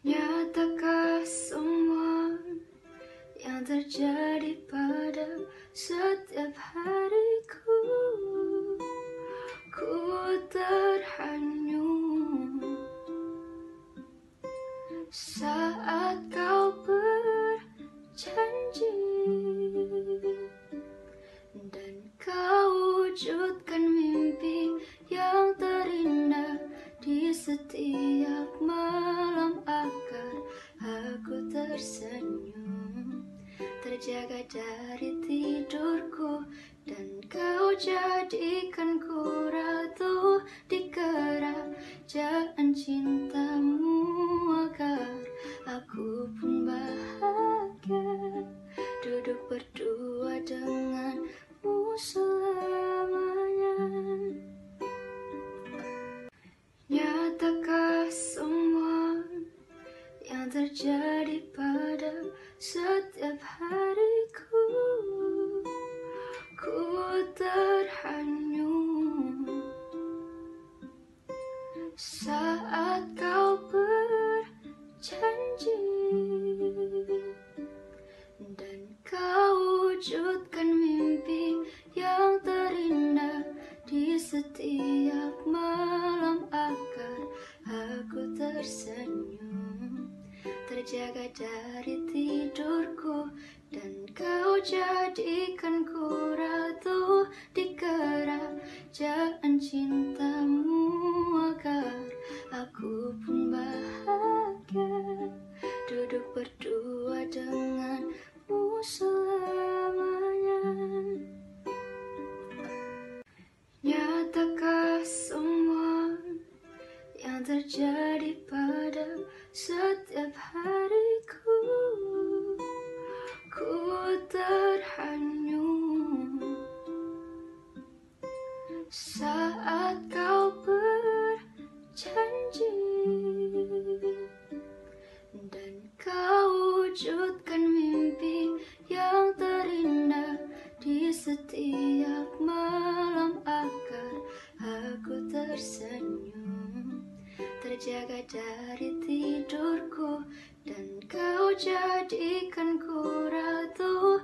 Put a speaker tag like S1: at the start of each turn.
S1: Nyatakah semua yang terjadi pada setiap hariku Ku terhanyut. Saat kau berjanji Dan kau wujudkan mimpi yang terindah di setiap Terjaga dari tidurku Dan kau jadikan ku ratu di kerajaan cintamu terjadi pada setiap hariku. Ku terhanyut. Saat kau berjanji Dan kau wujudkan mimpi yang terindah di setiap malam Terjaga dari tidurku Dan kau jadikan ku ratu di kerajaan cintamu terjadi pada setiap hariku. Ku terhanyut Terjaga dari tidurku Dan kau jadikan ku ratu